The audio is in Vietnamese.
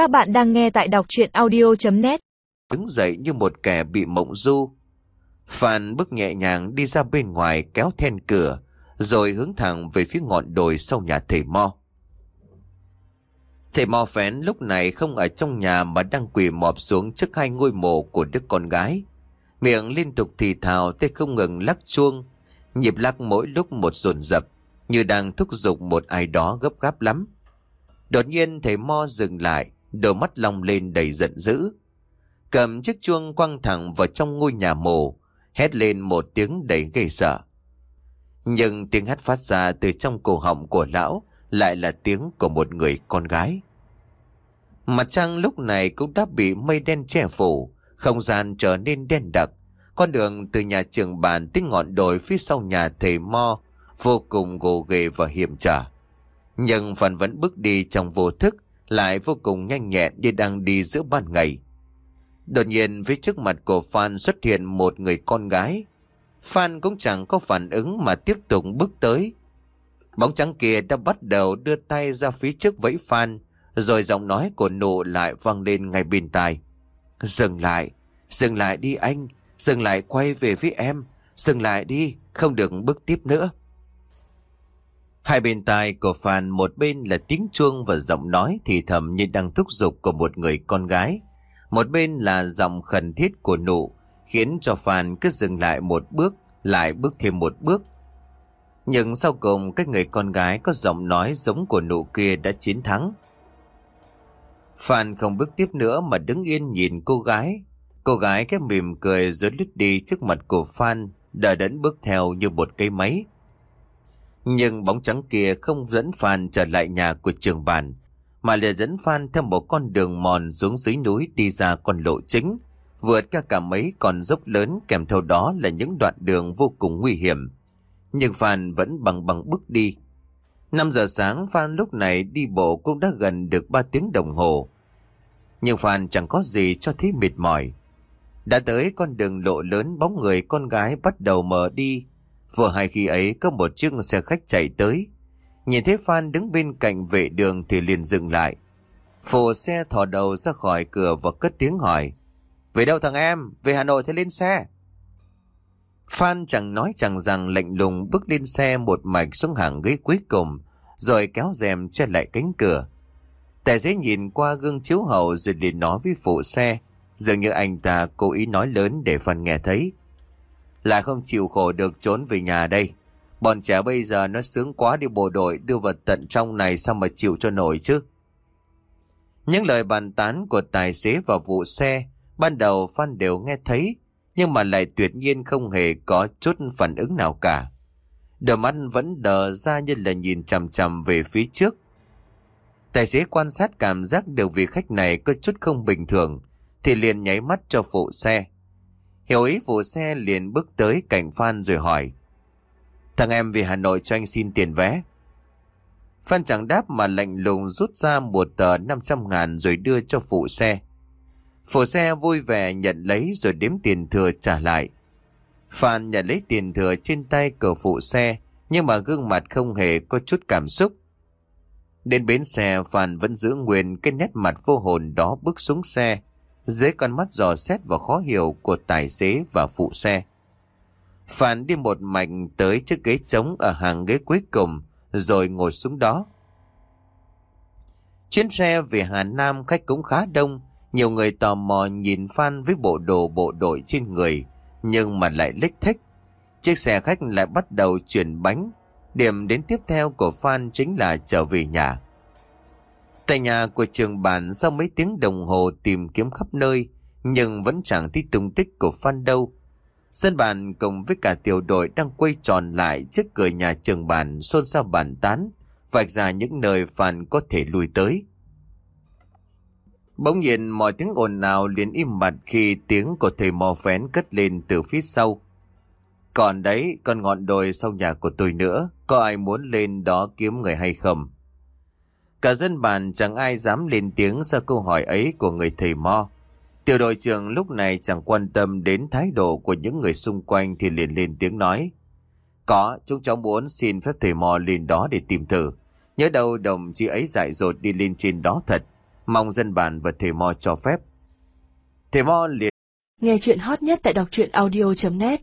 Các bạn đang nghe tại đọc chuyện audio.net Đứng dậy như một kẻ bị mộng du. Phan bước nhẹ nhàng đi ra bên ngoài kéo then cửa, rồi hướng thẳng về phía ngọn đồi sau nhà thầy Mo. Thầy Mo phén lúc này không ở trong nhà mà đang quỳ mọp xuống trước hai ngôi mộ của đứa con gái. Miệng liên tục thì thào tay không ngừng lắc chuông, nhịp lắc mỗi lúc một dồn dập, như đang thúc giục một ai đó gấp gáp lắm. Đột nhiên thầy Mo dừng lại, đôi mắt long lên đầy giận dữ. Cầm chiếc chuông quăng thẳng vào trong ngôi nhà mồ, hét lên một tiếng đầy gây sợ. Nhưng tiếng hát phát ra từ trong cổ họng của lão lại là tiếng của một người con gái. Mặt trăng lúc này cũng đã bị mây đen che phủ, không gian trở nên đen đặc. Con đường từ nhà trường bàn tới ngọn đồi phía sau nhà thầy Mo vô cùng gồ ghề và hiểm trở. Nhưng phần vẫn bước đi trong vô thức, lại vô cùng nhanh nhẹn như đang đi giữa ban ngày. Đột nhiên phía trước mặt của Phan xuất hiện một người con gái. Phan cũng chẳng có phản ứng mà tiếp tục bước tới. Bóng trắng kia đã bắt đầu đưa tay ra phía trước vẫy Phan, rồi giọng nói của nụ lại vang lên ngay bên tai. Dừng lại, dừng lại đi anh, dừng lại quay về với em, dừng lại đi, không được bước tiếp nữa. Hai bên tai của Phan một bên là tiếng chuông và giọng nói thì thầm như đang thúc giục của một người con gái. Một bên là giọng khẩn thiết của nụ, khiến cho Phan cứ dừng lại một bước, lại bước thêm một bước. Nhưng sau cùng cái người con gái có giọng nói giống của nụ kia đã chiến thắng. Phan không bước tiếp nữa mà đứng yên nhìn cô gái. Cô gái cái mỉm cười rồi lướt đi trước mặt của Phan, đã đến bước theo như một cây máy. Nhưng bóng trắng kia không dẫn Phan trở lại nhà của trường bản, mà lại dẫn Phan theo một con đường mòn xuống dưới núi đi ra con lộ chính, vượt cả cả mấy con dốc lớn kèm theo đó là những đoạn đường vô cùng nguy hiểm. Nhưng Phan vẫn bằng bằng bước đi. 5 giờ sáng Phan lúc này đi bộ cũng đã gần được 3 tiếng đồng hồ. Nhưng Phan chẳng có gì cho thấy mệt mỏi. Đã tới con đường lộ lớn bóng người con gái bắt đầu mở đi. Vừa hai khi ấy có một chiếc xe khách chạy tới. Nhìn thấy Phan đứng bên cạnh vệ đường thì liền dừng lại. Phổ xe thò đầu ra khỏi cửa và cất tiếng hỏi. Về đâu thằng em? Về Hà Nội thì lên xe. Phan chẳng nói chẳng rằng lạnh lùng bước lên xe một mạch xuống hàng ghế cuối cùng, rồi kéo rèm che lại cánh cửa. Tài xế nhìn qua gương chiếu hậu rồi liền nói với phụ xe, dường như anh ta cố ý nói lớn để Phan nghe thấy. Là không chịu khổ được trốn về nhà đây. Bọn trẻ bây giờ nó sướng quá đi bộ đội đưa vật tận trong này sao mà chịu cho nổi chứ. Những lời bàn tán của tài xế và vụ xe ban đầu Phan đều nghe thấy nhưng mà lại tuyệt nhiên không hề có chút phản ứng nào cả. Đôi mắt vẫn đờ ra như là nhìn chằm chằm về phía trước. Tài xế quan sát cảm giác được vị khách này có chút không bình thường, thì liền nháy mắt cho phụ xe. Hiểu ý phụ xe liền bước tới cạnh Phan rồi hỏi. Thằng em về Hà Nội cho anh xin tiền vé. Phan chẳng đáp mà lạnh lùng rút ra một tờ 500 ngàn rồi đưa cho phụ xe. Phụ xe vui vẻ nhận lấy rồi đếm tiền thừa trả lại. Phan nhận lấy tiền thừa trên tay cờ phụ xe, nhưng mà gương mặt không hề có chút cảm xúc. Đến bến xe, Phan vẫn giữ nguyên cái nét mặt vô hồn đó bước xuống xe, dưới con mắt dò xét và khó hiểu của tài xế và phụ xe. Phan đi một mạch tới chiếc ghế trống ở hàng ghế cuối cùng, rồi ngồi xuống đó. Chuyến xe về Hà Nam khách cũng khá đông, nhiều người tò mò nhìn Phan với bộ đồ bộ đội trên người, nhưng mà lại lích thích. Chiếc xe khách lại bắt đầu chuyển bánh. Điểm đến tiếp theo của Phan chính là trở về nhà. Tại nhà của trường bản sau mấy tiếng đồng hồ tìm kiếm khắp nơi, nhưng vẫn chẳng thấy tung tích của Phan đâu. Dân bản cùng với cả tiểu đội đang quay tròn lại trước cửa nhà trường bản xôn xao bàn tán, vạch ra những nơi Phan có thể lui tới. Bỗng nhiên mọi tiếng ồn nào liền im bặt khi tiếng của thầy mò phén cất lên từ phía sau. Còn đấy, con ngọn đồi sau nhà của tôi nữa, có ai muốn lên đó kiếm người hay không? Cả dân bản chẳng ai dám lên tiếng sau câu hỏi ấy của người thầy mo. Tiểu đội trưởng lúc này chẳng quan tâm đến thái độ của những người xung quanh thì liền lên tiếng nói. Có, chúng cháu muốn xin phép thầy mo lên đó để tìm thử. Nhớ đâu đồng chí ấy dại dột đi lên trên đó thật. Mong dân bản và thầy Mo cho phép. Thầy Mo liền Nghe chuyện hot nhất tại đọc truyện audio.net